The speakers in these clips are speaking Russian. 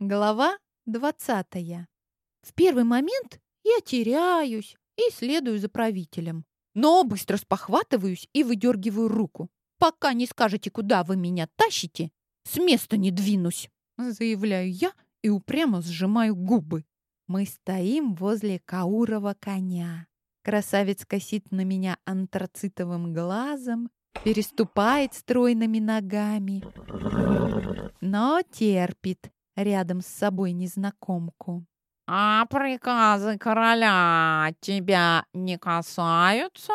Глава двадцатая. В первый момент я теряюсь и следую за правителем. Но быстро спохватываюсь и выдергиваю руку. «Пока не скажете, куда вы меня тащите, с места не двинусь!» Заявляю я и упрямо сжимаю губы. Мы стоим возле Каурова коня. Красавец косит на меня антрацитовым глазом, переступает стройными ногами, но терпит рядом с собой незнакомку. «А приказы короля тебя не касаются?»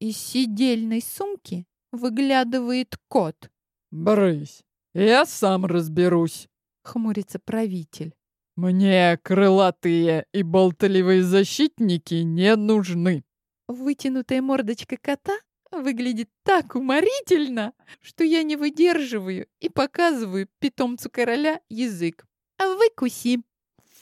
Из сидельной сумки выглядывает кот. «Брысь, я сам разберусь», — хмурится правитель. «Мне крылатые и болтливые защитники не нужны». Вытянутая мордочка кота выглядит так уморительно, что я не выдерживаю и показываю питомцу короля язык. «Выкуси!»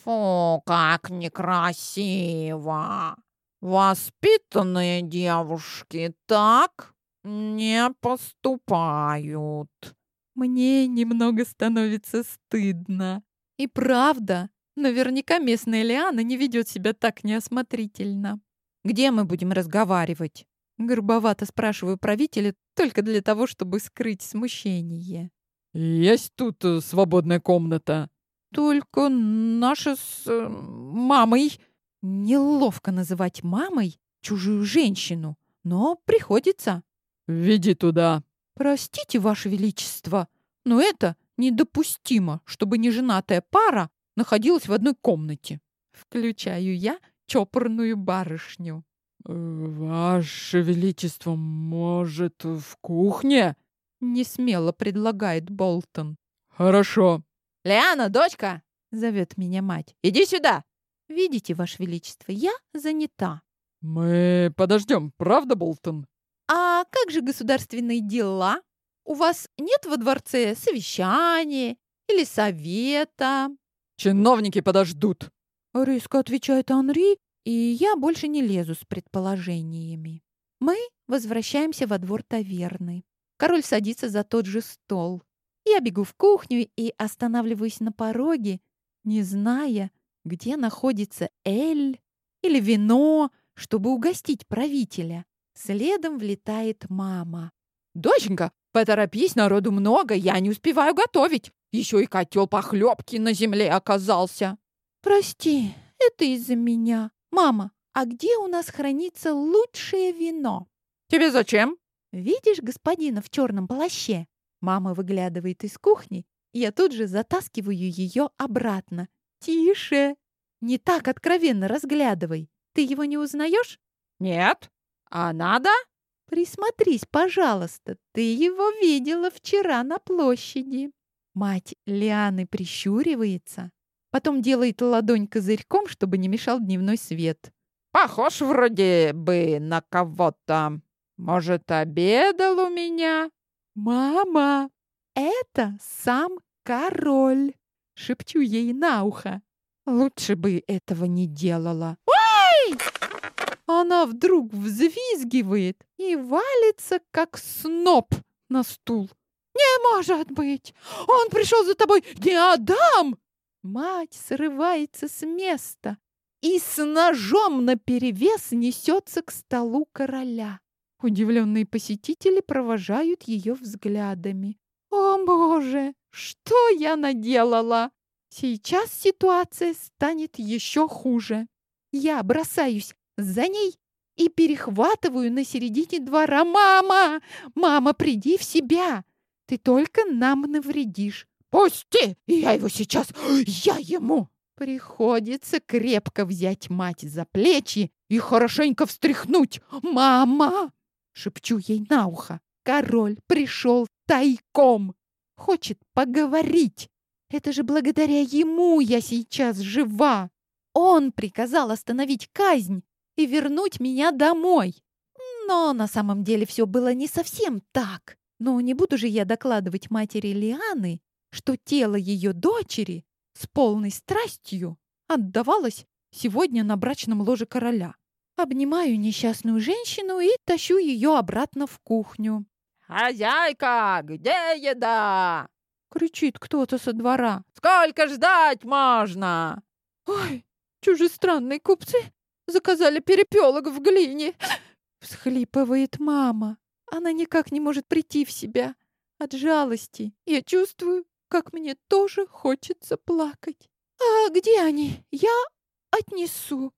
«Фу, как некрасиво! Воспитанные девушки так не поступают!» Мне немного становится стыдно. И правда, наверняка местная Лиана не ведет себя так неосмотрительно. «Где мы будем разговаривать?» Горбовато спрашиваю правителя только для того, чтобы скрыть смущение. «Есть тут э, свободная комната?» «Только наша с э, мамой». Неловко называть мамой чужую женщину, но приходится. «Веди туда». «Простите, Ваше Величество, но это недопустимо, чтобы неженатая пара находилась в одной комнате». Включаю я чопорную барышню. «Ваше Величество, может, в кухне?» — несмело предлагает Болтон. «Хорошо». «Лиана, дочка!» — зовет меня мать. «Иди сюда!» «Видите, Ваше Величество, я занята». «Мы подождем, правда, Болтон?» «А как же государственные дела? У вас нет во дворце совещания или совета?» «Чиновники подождут», — резко отвечает Анри, и я больше не лезу с предположениями. Мы возвращаемся во двор таверны. Король садится за тот же стол. Я бегу в кухню и останавливаюсь на пороге, не зная, где находится эль или вино, чтобы угостить правителя. Следом влетает мама. «Доченька, поторопись, народу много, я не успеваю готовить. Еще и котел похлебки на земле оказался». «Прости, это из-за меня. Мама, а где у нас хранится лучшее вино?» «Тебе зачем?» «Видишь господина в черном плаще?» Мама выглядывает из кухни, и я тут же затаскиваю ее обратно. «Тише! Не так откровенно разглядывай. Ты его не узнаешь?» «Нет. А надо?» «Присмотрись, пожалуйста. Ты его видела вчера на площади». Мать Лианы прищуривается, потом делает ладонь козырьком, чтобы не мешал дневной свет. «Похож вроде бы на кого-то. Может, обедал у меня?» «Мама, это сам король!» — шепчу ей на ухо. Лучше бы этого не делала. «Ой!» Она вдруг взвизгивает и валится, как сноп на стул. «Не может быть! Он пришел за тобой! Не отдам!» Мать срывается с места и с ножом наперевес несется к столу короля. Удивленные посетители провожают ее взглядами. «О, Боже! Что я наделала?» Сейчас ситуация станет еще хуже. Я бросаюсь за ней и перехватываю на середине двора. «Мама! Мама, приди в себя! Ты только нам навредишь!» «Пусти! Я его сейчас... Я ему!» Приходится крепко взять мать за плечи и хорошенько встряхнуть. «Мама!» Шепчу ей на ухо. Король пришел тайком. Хочет поговорить. Это же благодаря ему я сейчас жива. Он приказал остановить казнь и вернуть меня домой. Но на самом деле все было не совсем так. Но не буду же я докладывать матери Лианы, что тело ее дочери с полной страстью отдавалось сегодня на брачном ложе короля. Обнимаю несчастную женщину и тащу ее обратно в кухню. «Хозяйка, где еда?» кричит кто-то со двора. Сколько ждать можно? Ой, чужестранные купцы заказали перепелок в глине. Всхлипывает мама. Она никак не может прийти в себя. От жалости я чувствую, как мне тоже хочется плакать. А где они? Я отнесу.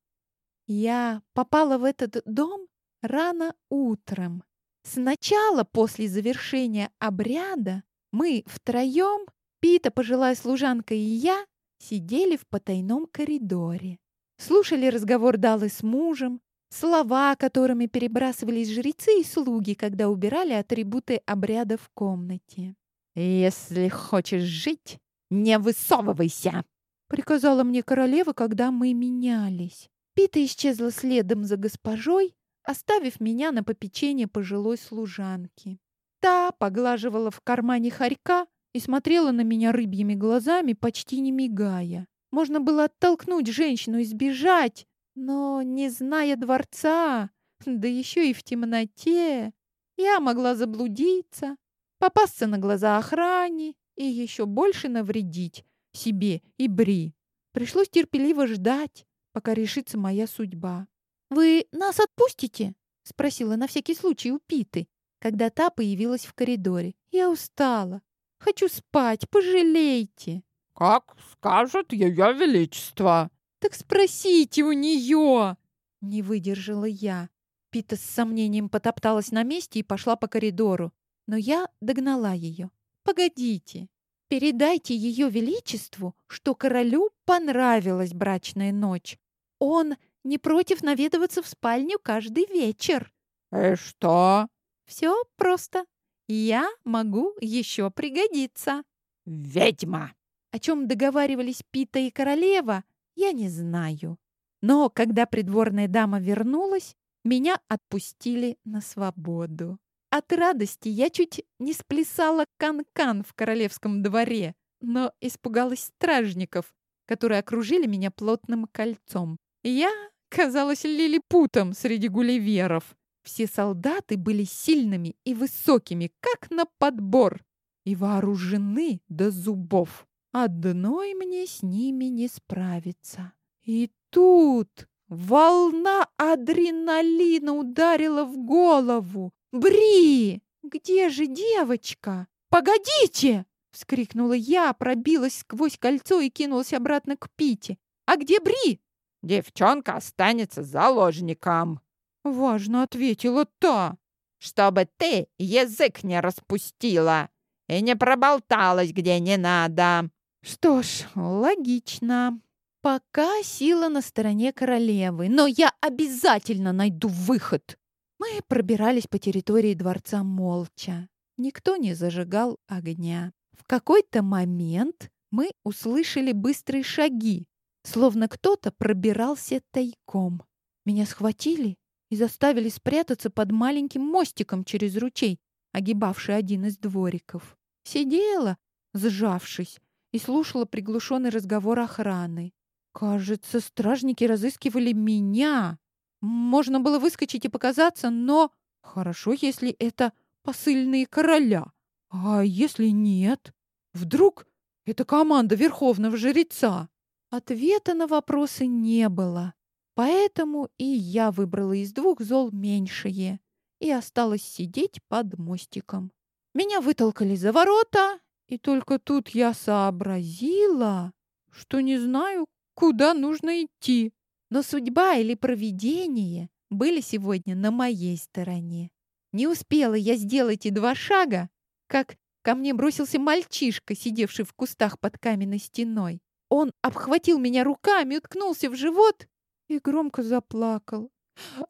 Я попала в этот дом рано утром. Сначала, после завершения обряда, мы втроем, Пита, пожилая служанка и я, сидели в потайном коридоре. Слушали разговор Далы с мужем, слова, которыми перебрасывались жрецы и слуги, когда убирали атрибуты обряда в комнате. «Если хочешь жить, не высовывайся!» приказала мне королева, когда мы менялись. Пита исчезла следом за госпожой, оставив меня на попечение пожилой служанки. Та поглаживала в кармане хорька и смотрела на меня рыбьими глазами, почти не мигая. Можно было оттолкнуть женщину и сбежать, но, не зная дворца, да еще и в темноте, я могла заблудиться, попасться на глаза охране и еще больше навредить себе и Бри. Пришлось терпеливо ждать, пока решится моя судьба. «Вы нас отпустите?» — спросила на всякий случай у Питы, когда та появилась в коридоре. «Я устала. Хочу спать. Пожалейте». «Как скажет ее величество». «Так спросите у нее!» Не выдержала я. Пита с сомнением потопталась на месте и пошла по коридору. Но я догнала ее. «Погодите. Передайте ее величеству, что королю понравилась брачная ночь. Он не против наведываться в спальню каждый вечер». «И что?» «Все просто. Я могу еще пригодиться». «Ведьма!» О чем договаривались Пита и королева, я не знаю. Но когда придворная дама вернулась, меня отпустили на свободу. От радости я чуть не сплясала кан-кан в королевском дворе, но испугалась стражников, которые окружили меня плотным кольцом. Я казалась лилипутом среди гулливеров. Все солдаты были сильными и высокими, как на подбор, и вооружены до зубов. Одной мне с ними не справиться. И тут волна адреналина ударила в голову. «Бри! Где же девочка? Погодите!» — вскрикнула я, пробилась сквозь кольцо и кинулась обратно к Пите. «А где Бри?» «Девчонка останется заложником», — важно ответила та. «Чтобы ты язык не распустила и не проболталась где не надо». Что ж, логично. Пока сила на стороне королевы, но я обязательно найду выход. Мы пробирались по территории дворца молча. Никто не зажигал огня. В какой-то момент мы услышали быстрые шаги, словно кто-то пробирался тайком. Меня схватили и заставили спрятаться под маленьким мостиком через ручей, огибавший один из двориков. Сидела, сжавшись, и слушала приглушенный разговор охраны. Кажется, стражники разыскивали меня. Можно было выскочить и показаться, но хорошо, если это посыльные короля. А если нет? Вдруг это команда верховного жреца? Ответа на вопросы не было. Поэтому и я выбрала из двух зол меньшее и осталась сидеть под мостиком. Меня вытолкали за ворота, и только тут я сообразила, что не знаю, куда нужно идти. Но судьба или провидение были сегодня на моей стороне. Не успела я сделать и два шага, как ко мне бросился мальчишка, сидевший в кустах под каменной стеной. Он обхватил меня руками, уткнулся в живот и громко заплакал.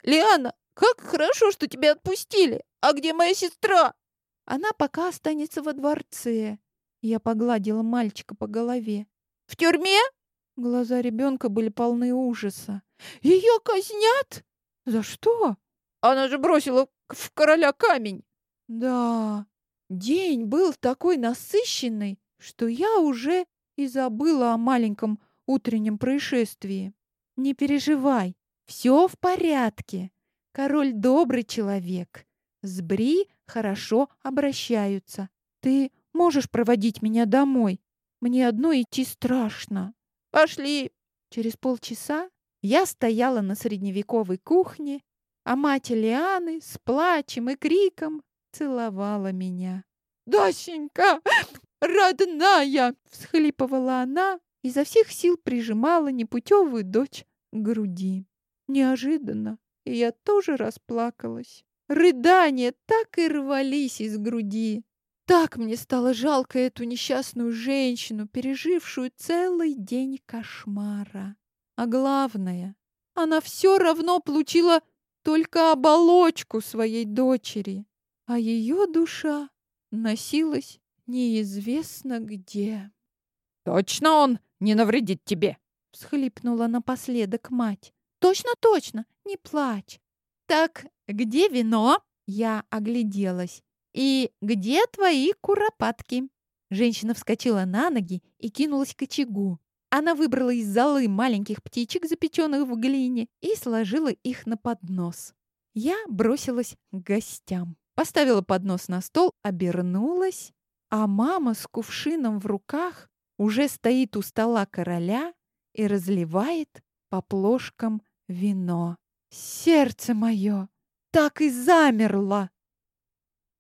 «Лиана, как хорошо, что тебя отпустили! А где моя сестра?» «Она пока останется во дворце», я погладила мальчика по голове. «В тюрьме?» Глаза ребенка были полны ужаса. «Ее казнят? За что?» «Она же бросила в короля камень!» «Да, день был такой насыщенный, что я уже и забыла о маленьком утреннем происшествии. Не переживай, все в порядке. Король добрый человек. С Бри хорошо обращаются. Ты Можешь проводить меня домой? Мне одной идти страшно». «Пошли!» Через полчаса я стояла на средневековой кухне, а мать Лианы с плачем и криком целовала меня. «Дасенька, родная!» — всхлипывала она, изо всех сил прижимала непутевую дочь к груди. Неожиданно и я тоже расплакалась. Рыдания так и рвались из груди. Так мне стало жалко эту несчастную женщину, пережившую целый день кошмара. А главное, она все равно получила только оболочку своей дочери, а ее душа носилась неизвестно где. «Точно он не навредит тебе?» — всхлипнула напоследок мать. «Точно, точно, не плачь. Так где вино?» Я огляделась. «И где твои куропатки?» Женщина вскочила на ноги и кинулась к очагу. Она выбрала из золы маленьких птичек, запеченных в глине, и сложила их на поднос. Я бросилась к гостям. Поставила поднос на стол, обернулась, а мама с кувшином в руках уже стоит у стола короля и разливает по плошкам вино. Сердце мое так и замерло